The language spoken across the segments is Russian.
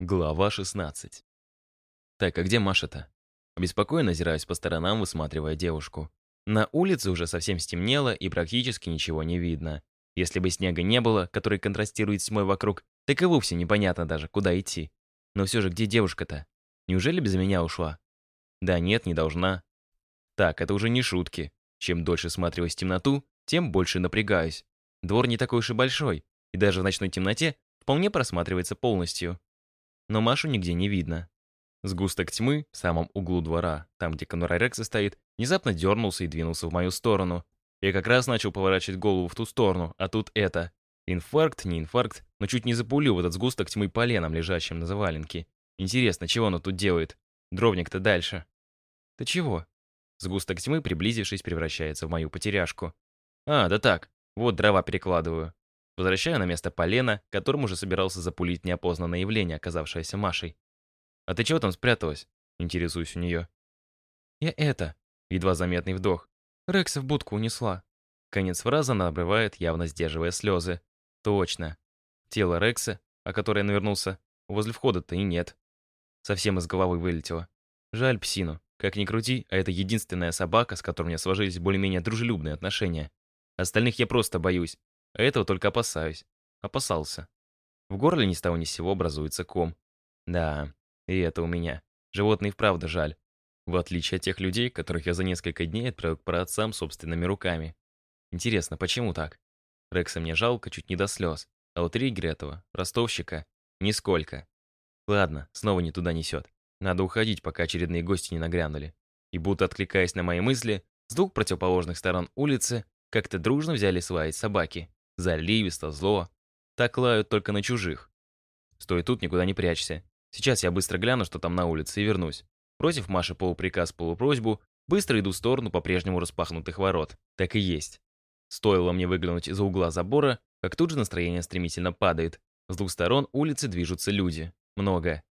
Глава 16. Так, а где Маша-то? Обеспокоенно озираюсь по сторонам, высматривая девушку. На улице уже совсем стемнело и практически ничего не видно. Если бы снега не было, который контрастирует с тьмой вокруг, так и вовсе непонятно даже, куда идти. Но все же, где девушка-то? Неужели без меня ушла? Да нет, не должна. Так, это уже не шутки. Чем дольше смотрюсь в темноту, тем больше напрягаюсь. Двор не такой уж и большой, и даже в ночной темноте вполне просматривается полностью но Машу нигде не видно. Сгусток тьмы в самом углу двора, там, где конура Рекса стоит, внезапно дернулся и двинулся в мою сторону. Я как раз начал поворачивать голову в ту сторону, а тут это. Инфаркт, не инфаркт, но чуть не запулил в этот сгусток тьмы поленом, лежащим на заваленке. Интересно, чего оно тут делает? Дровник-то дальше. Ты чего? Сгусток тьмы, приблизившись, превращается в мою потеряшку. А, да так, вот дрова перекладываю. Возвращаю на место полена, которым уже собирался запулить неопознанное явление, оказавшееся Машей. «А ты чего там спряталась?» Интересуюсь у нее. «Я это...» Едва заметный вдох. «Рекса в будку унесла». Конец фразы она обрывает, явно сдерживая слезы. «Точно. Тело Рекса, о которое навернулся, возле входа-то и нет. Совсем из головы вылетело. Жаль псину. Как ни крути, а это единственная собака, с которой у меня сложились более-менее дружелюбные отношения. Остальных я просто боюсь. Этого только опасаюсь. Опасался. В горле ни с того ни с сего образуется ком. Да, и это у меня. Животные вправду жаль. В отличие от тех людей, которых я за несколько дней отправил к праотцам собственными руками. Интересно, почему так? Рекса мне жалко чуть не до слез. А вот Риггера этого, ростовщика, нисколько. Ладно, снова не туда несет. Надо уходить, пока очередные гости не нагрянули. И будто откликаясь на мои мысли, с двух противоположных сторон улицы как-то дружно взяли свои собаки. Заливисто, зло. Так лают только на чужих. Стой тут, никуда не прячься. Сейчас я быстро гляну, что там на улице, и вернусь. Бросив Маше полуприказ, полупросьбу, быстро иду в сторону по-прежнему распахнутых ворот. Так и есть. Стоило мне выглянуть из-за угла забора, как тут же настроение стремительно падает. С двух сторон улицы движутся люди. Много.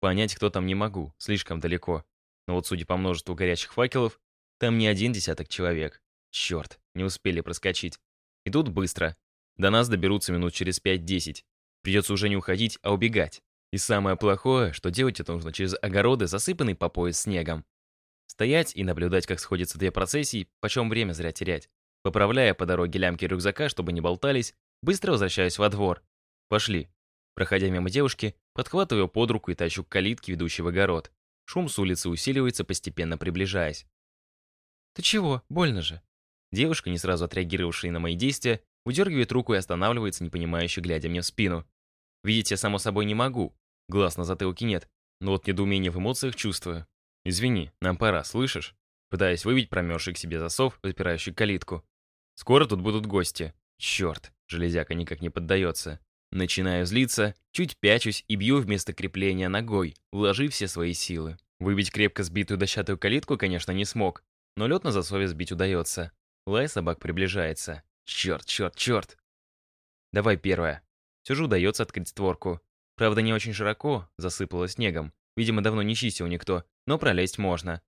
Понять, кто там не могу, слишком далеко. Но вот судя по множеству горячих факелов, там не один десяток человек. Черт, не успели проскочить. Идут быстро, до нас доберутся минут через 5-10. Придется уже не уходить, а убегать. И самое плохое, что делать это нужно через огороды, засыпанные по пояс снегом. Стоять и наблюдать, как сходятся две процессии, почем время зря терять. Поправляя по дороге лямки рюкзака, чтобы не болтались, быстро возвращаюсь во двор. Пошли. Проходя мимо девушки, подхватываю под руку и тащу к калитке, ведущей в огород. Шум с улицы усиливается, постепенно приближаясь. «Ты чего? Больно же». Девушка, не сразу отреагировавшая на мои действия, Удергивает руку и останавливается, непонимающе глядя мне в спину. Видеть я, само собой, не могу. Глаз на затылке нет. Но вот недоумение в эмоциях чувствую. «Извини, нам пора, слышишь?» Пытаясь выбить промерзший к себе засов, запирающий калитку. «Скоро тут будут гости. Черт, железяка никак не поддается. Начинаю злиться, чуть пячусь и бью вместо крепления ногой, вложив все свои силы. Выбить крепко сбитую дощатую калитку, конечно, не смог, но лед на засове сбить удается. Лай собак приближается. Черт, черт, черт. Давай первое. Все же удается открыть створку. Правда, не очень широко, засыпало снегом. Видимо, давно не чистил никто, но пролезть можно.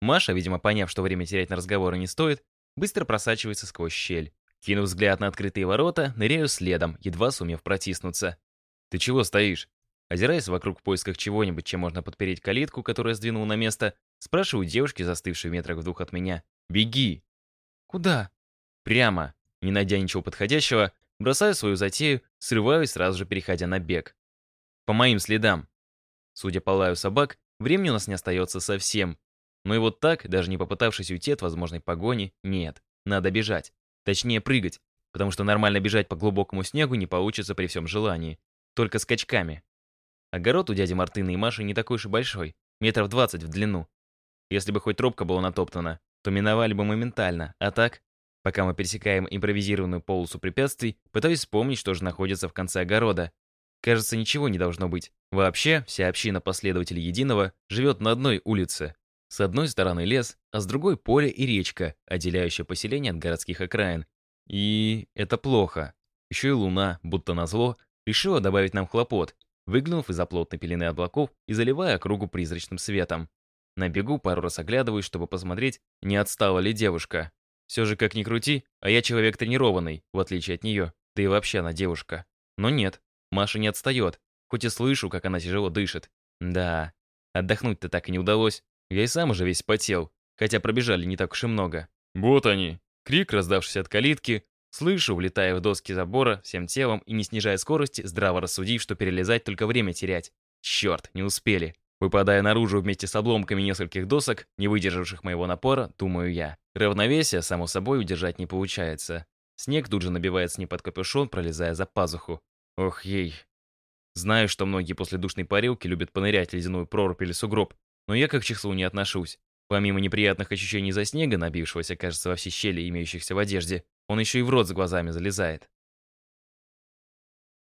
Маша, видимо, поняв, что время терять на разговоры не стоит, быстро просачивается сквозь щель. Кинув взгляд на открытые ворота, ныряю следом, едва сумев протиснуться. «Ты чего стоишь?» Озираясь вокруг в поисках чего-нибудь, чем можно подпереть калитку, которую сдвинул на место, спрашиваю девушки, застывшей в метрах в двух от меня. «Беги!» «Куда?» «Прямо!» Не найдя ничего подходящего, бросаю свою затею, срываюсь, сразу же переходя на бег. По моим следам. Судя по лаю собак, времени у нас не остается совсем. Но и вот так, даже не попытавшись уйти от возможной погони, нет. Надо бежать. Точнее, прыгать. Потому что нормально бежать по глубокому снегу не получится при всем желании. Только скачками. Огород у дяди Мартына и Маши не такой уж и большой. Метров двадцать в длину. Если бы хоть тропка была натоптана, то миновали бы моментально. А так, Пока мы пересекаем импровизированную полосу препятствий, пытаюсь вспомнить, что же находится в конце огорода. Кажется, ничего не должно быть. Вообще, вся община последователей Единого живет на одной улице. С одной стороны лес, а с другой поле и речка, отделяющая поселение от городских окраин. И это плохо. Еще и луна, будто назло, решила добавить нам хлопот, выглянув из-за плотной пелены облаков и заливая округу призрачным светом. На бегу пару раз оглядываюсь, чтобы посмотреть, не отстала ли девушка. Все же, как ни крути, а я человек тренированный, в отличие от нее. Да и вообще она девушка. Но нет, Маша не отстает. хоть и слышу, как она тяжело дышит. Да, отдохнуть-то так и не удалось. Я и сам уже весь потел, хотя пробежали не так уж и много. Вот они. Крик, раздавшийся от калитки. Слышу, влетая в доски забора всем телом и не снижая скорости, здраво рассудив, что перелезать только время терять. Черт, не успели. Выпадая наружу вместе с обломками нескольких досок, не выдержавших моего напора, думаю я. Равновесие, само собой, удержать не получается. Снег тут же набивает с под капюшон, пролезая за пазуху. Ох ей. Знаю, что многие после душной парилки любят понырять ледяную прорубь или сугроб, но я как к числу не отношусь. Помимо неприятных ощущений за снега, набившегося, кажется, во все щели, имеющихся в одежде, он еще и в рот с глазами залезает.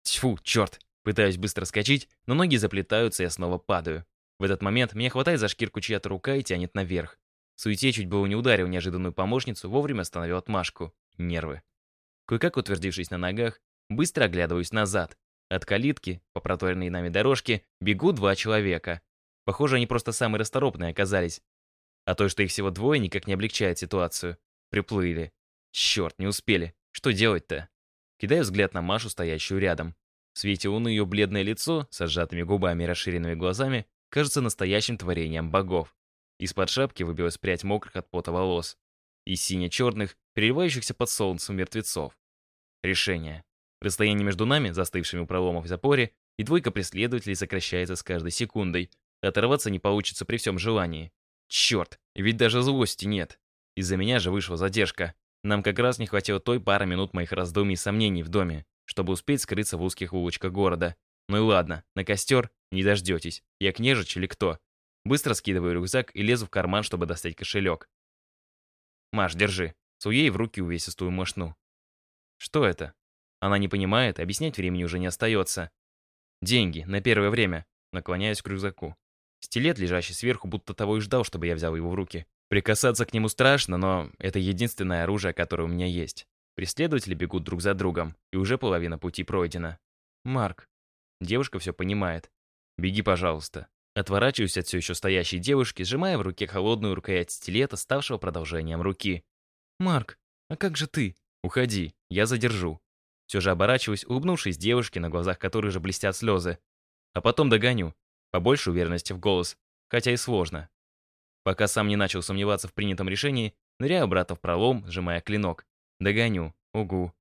Тьфу, черт! Пытаюсь быстро скачать, но ноги заплетаются, и я снова падаю. В этот момент меня хватает за шкирку чья-то рука и тянет наверх. Суете чуть было не ударил неожиданную помощницу, вовремя остановил отмашку. Нервы. Кое-как утвердившись на ногах, быстро оглядываюсь назад. От калитки, по проторенной нами дорожке, бегут два человека. Похоже, они просто самые расторопные оказались. А то, что их всего двое, никак не облегчает ситуацию. Приплыли. Черт, не успели. Что делать-то? Кидаю взгляд на Машу, стоящую рядом. В свете луны ее бледное лицо, с сжатыми губами и расширенными глазами, кажется настоящим творением богов. Из-под шапки выбилась прядь мокрых от пота волос. И сине-черных, переливающихся под солнцем мертвецов. Решение. Расстояние между нами, застывшими у проломов в запоре, и двойка преследователей сокращается с каждой секундой. Оторваться не получится при всем желании. Черт, ведь даже злости нет. Из-за меня же вышла задержка. Нам как раз не хватило той пары минут моих раздумий и сомнений в доме, чтобы успеть скрыться в узких улочках города. Ну и ладно, на костер не дождетесь. Я княжич или кто? Быстро скидываю рюкзак и лезу в карман, чтобы достать кошелек. Маш, держи. Сую ей в руки увесистую мошну. Что это? Она не понимает, объяснять времени уже не остается. Деньги, на первое время. Наклоняюсь к рюкзаку. Стилет, лежащий сверху, будто того и ждал, чтобы я взял его в руки. Прикасаться к нему страшно, но это единственное оружие, которое у меня есть. Преследователи бегут друг за другом, и уже половина пути пройдена. Марк. Девушка все понимает. Беги, пожалуйста. Отворачиваюсь от все еще стоящей девушки, сжимая в руке холодную рукоять стилета, ставшего продолжением руки. «Марк, а как же ты?» «Уходи, я задержу». Все же оборачиваюсь, улыбнувшись девушке, на глазах которой же блестят слезы. А потом догоню. Побольше уверенности в голос, хотя и сложно. Пока сам не начал сомневаться в принятом решении, ныряю обратно в пролом, сжимая клинок. Догоню. Угу.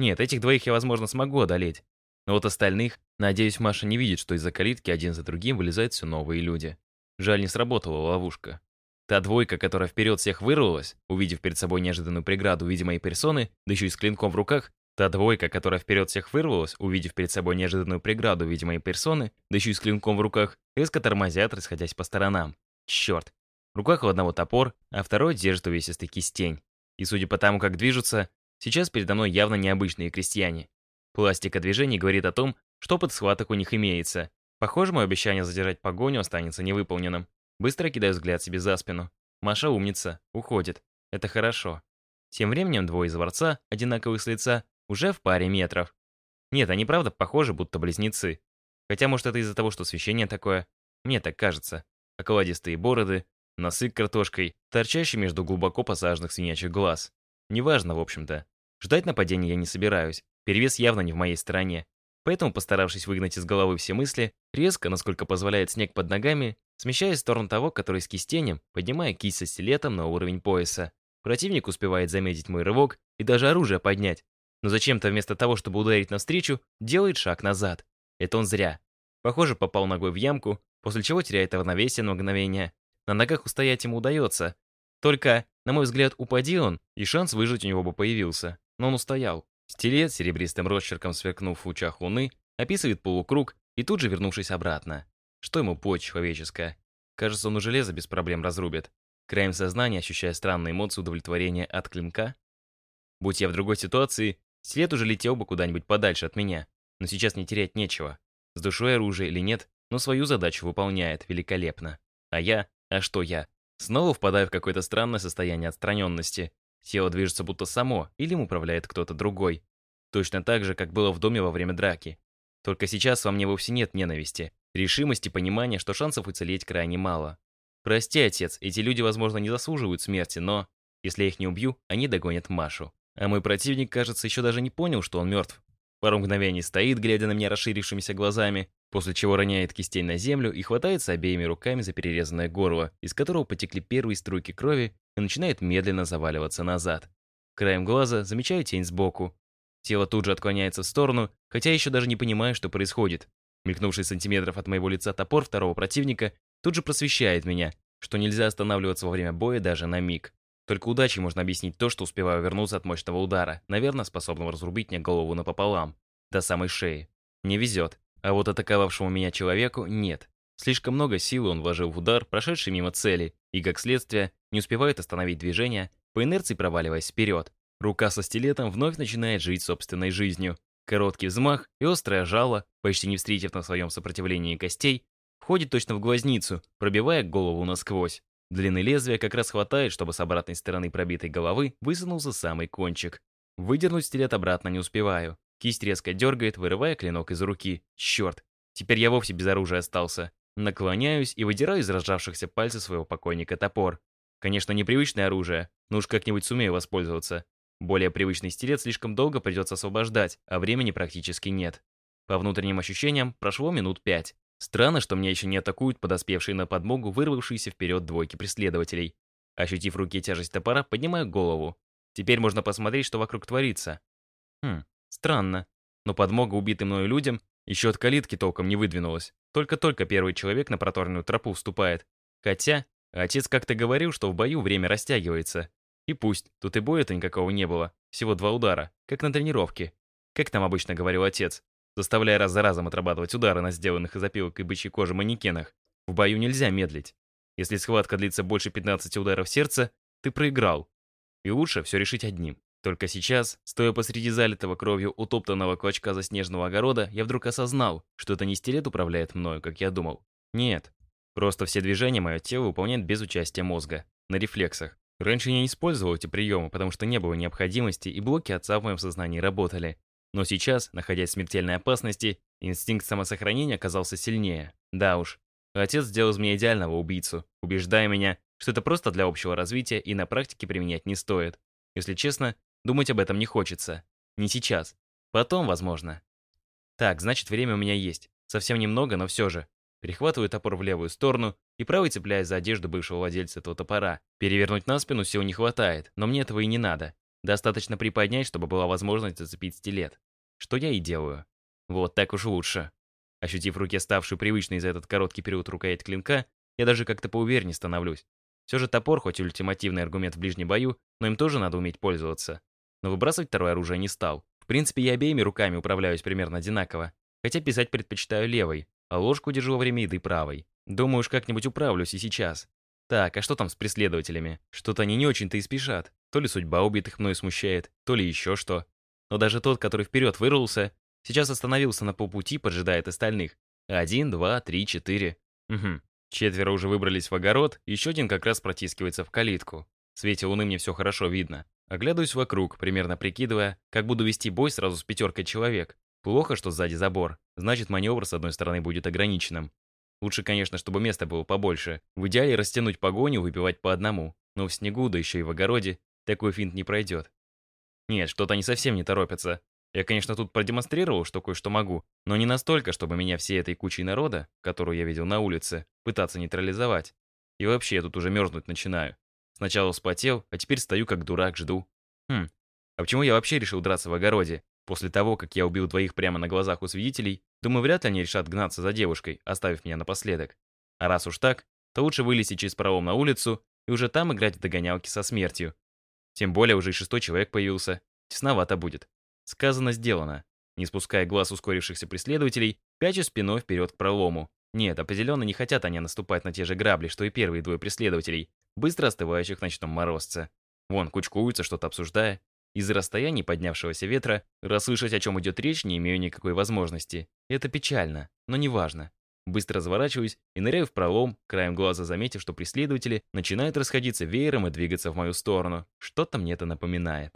Нет, этих двоих я, возможно, смогу одолеть. Но вот остальных, надеюсь, Маша не видит, что из-за калитки один за другим вылезают все новые люди. Жаль, не сработала ловушка. Та двойка, которая вперед всех вырвалась, увидев перед собой неожиданную преграду в виде моей персоны, да еще и с клинком в руках, та двойка, которая вперед всех вырвалась, увидев перед собой неожиданную преграду в виде моей персоны, да еще и с клинком в руках, резко тормозят, расходясь по сторонам. Черт. В руках у одного топор, а второй держит увесистый кистень. И судя по тому, как движутся, сейчас передо мной явно необычные крестьяне. Пластика движений говорит о том, что под схваток у них имеется. Похоже, мое обещание задержать погоню останется невыполненным. Быстро кидаю взгляд себе за спину. Маша умница, уходит. Это хорошо. Тем временем двое из ворца, одинаковых с лица, уже в паре метров. Нет, они правда похожи, будто близнецы. Хотя, может, это из-за того, что освещение такое. Мне так кажется. Околодистые бороды, носы картошкой, торчащий между глубоко посаженных свинячьих глаз. Неважно, в общем-то. Ждать нападения я не собираюсь. Перевес явно не в моей стороне. Поэтому, постаравшись выгнать из головы все мысли, резко, насколько позволяет снег под ногами, смещаясь в сторону того, который с кистенем, поднимая кисть со стилетом на уровень пояса. Противник успевает заметить мой рывок и даже оружие поднять. Но зачем-то вместо того, чтобы ударить навстречу, делает шаг назад. Это он зря. Похоже, попал ногой в ямку, после чего теряет равновесие на мгновение. На ногах устоять ему удается. Только, на мой взгляд, упади он, и шанс выжить у него бы появился. Но он устоял. Стилет, серебристым росчерком сверкнув в лучах луны, описывает полукруг и тут же вернувшись обратно. Что ему почь человеческая? Кажется, он у железа без проблем разрубит. Краем сознания, ощущая странные эмоции удовлетворения от клинка. Будь я в другой ситуации, стилет уже летел бы куда-нибудь подальше от меня. Но сейчас не терять нечего. С душой оружие или нет, но свою задачу выполняет великолепно. А я, а что я? Снова впадаю в какое-то странное состояние отстраненности. Тело движется будто само, или им управляет кто-то другой. Точно так же, как было в доме во время драки. Только сейчас во мне вовсе нет ненависти, решимости, понимания, что шансов уцелеть крайне мало. Прости, отец, эти люди, возможно, не заслуживают смерти, но... Если я их не убью, они догонят Машу. А мой противник, кажется, еще даже не понял, что он мертв. Пару мгновений стоит, глядя на меня расширившимися глазами, после чего роняет кистень на землю и хватается обеими руками за перерезанное горло, из которого потекли первые струйки крови и начинает медленно заваливаться назад. Краем глаза замечаю тень сбоку. Тело тут же отклоняется в сторону, хотя еще даже не понимаю, что происходит. Мелькнувший сантиметров от моего лица топор второго противника тут же просвещает меня, что нельзя останавливаться во время боя даже на миг. Только удачей можно объяснить то, что успеваю вернуться от мощного удара, наверное, способного разрубить мне голову напополам, до самой шеи. Не везет. А вот атаковавшему меня человеку нет. Слишком много силы он вложил в удар, прошедший мимо цели, и, как следствие, не успевает остановить движение, по инерции проваливаясь вперед. Рука со стилетом вновь начинает жить собственной жизнью. Короткий взмах и острое жало, почти не встретив на своем сопротивлении костей, входит точно в глазницу, пробивая голову насквозь. Длины лезвия как раз хватает, чтобы с обратной стороны пробитой головы высунулся самый кончик. Выдернуть стилет обратно не успеваю. Кисть резко дергает, вырывая клинок из руки. Черт, теперь я вовсе без оружия остался. Наклоняюсь и выдираю из разжавшихся пальцев своего покойника топор. Конечно, непривычное оружие, но уж как-нибудь сумею воспользоваться. Более привычный стилет слишком долго придется освобождать, а времени практически нет. По внутренним ощущениям, прошло минут пять. Странно, что меня еще не атакуют подоспевшие на подмогу вырвавшиеся вперед двойки преследователей. Ощутив в руке тяжесть топора, поднимаю голову. Теперь можно посмотреть, что вокруг творится. Хм, Странно. Но подмога убитым мною людям еще от калитки толком не выдвинулась. Только-только первый человек на проторенную тропу вступает. Хотя, отец как-то говорил, что в бою время растягивается. И пусть, тут и боя-то никакого не было. Всего два удара, как на тренировке. Как там обычно говорил отец, заставляя раз за разом отрабатывать удары на сделанных из опилок и бычьей кожи манекенах. В бою нельзя медлить. Если схватка длится больше 15 ударов сердца, ты проиграл. И лучше все решить одним. Только сейчас, стоя посреди залитого кровью утоптанного клочка заснеженного огорода, я вдруг осознал, что это не стилет управляет мною, как я думал. Нет. Просто все движения мое тело выполняет без участия мозга, на рефлексах. Раньше я не использовал эти приемы, потому что не было необходимости, и блоки отца в моем сознании работали. Но сейчас, находясь в смертельной опасности, инстинкт самосохранения оказался сильнее. Да уж, отец сделал из меня идеального убийцу, убеждая меня, что это просто для общего развития и на практике применять не стоит. Если честно, Думать об этом не хочется. Не сейчас. Потом, возможно. Так, значит, время у меня есть. Совсем немного, но все же. Перехватываю топор в левую сторону и правой цепляясь за одежду бывшего владельца этого топора. Перевернуть на спину сил не хватает, но мне этого и не надо. Достаточно приподнять, чтобы была возможность зацепить стилет. Что я и делаю. Вот так уж лучше. Ощутив в руке ставшую привычной за этот короткий период рукоять клинка, я даже как-то поувереннее становлюсь. Все же топор, хоть и ультимативный аргумент в ближнем бою, но им тоже надо уметь пользоваться но выбрасывать второе оружие не стал. В принципе, я обеими руками управляюсь примерно одинаково, хотя писать предпочитаю левой, а ложку держу во время еды правой. Думаю, уж как-нибудь управлюсь и сейчас. Так, а что там с преследователями? Что-то они не очень-то и спешат. То ли судьба убитых мною смущает, то ли еще что. Но даже тот, который вперед вырвался, сейчас остановился на полпути, поджидает остальных. Один, два, три, четыре. Угу. Четверо уже выбрались в огород, еще один как раз протискивается в калитку. В свете луны мне все хорошо видно. Оглядываюсь вокруг, примерно прикидывая, как буду вести бой сразу с пятеркой человек. Плохо, что сзади забор. Значит, маневр с одной стороны будет ограниченным. Лучше, конечно, чтобы места было побольше. В идеале растянуть погоню, выпивать по одному. Но в снегу, да еще и в огороде, такой финт не пройдет. Нет, что-то они совсем не торопятся. Я, конечно, тут продемонстрировал, что кое-что могу, но не настолько, чтобы меня всей этой кучей народа, которую я видел на улице, пытаться нейтрализовать. И вообще, я тут уже мерзнуть начинаю. Сначала вспотел, а теперь стою как дурак, жду. Хм, а почему я вообще решил драться в огороде? После того, как я убил двоих прямо на глазах у свидетелей, думаю, вряд ли они решат гнаться за девушкой, оставив меня напоследок. А раз уж так, то лучше вылезти через пролом на улицу и уже там играть в догонялки со смертью. Тем более уже и шестой человек появился. Тесновато будет. Сказано, сделано. Не спуская глаз ускорившихся преследователей, пячу спиной вперед к пролому. Нет, определенно не хотят они наступать на те же грабли, что и первые двое преследователей, быстро остывающих в ночном морозце. Вон, кучкуются, что-то обсуждая. Из-за расстояния поднявшегося ветра расслышать, о чем идет речь, не имею никакой возможности. Это печально, но неважно. Быстро разворачиваюсь и ныряю в пролом, краем глаза заметив, что преследователи начинают расходиться веером и двигаться в мою сторону. Что-то мне это напоминает.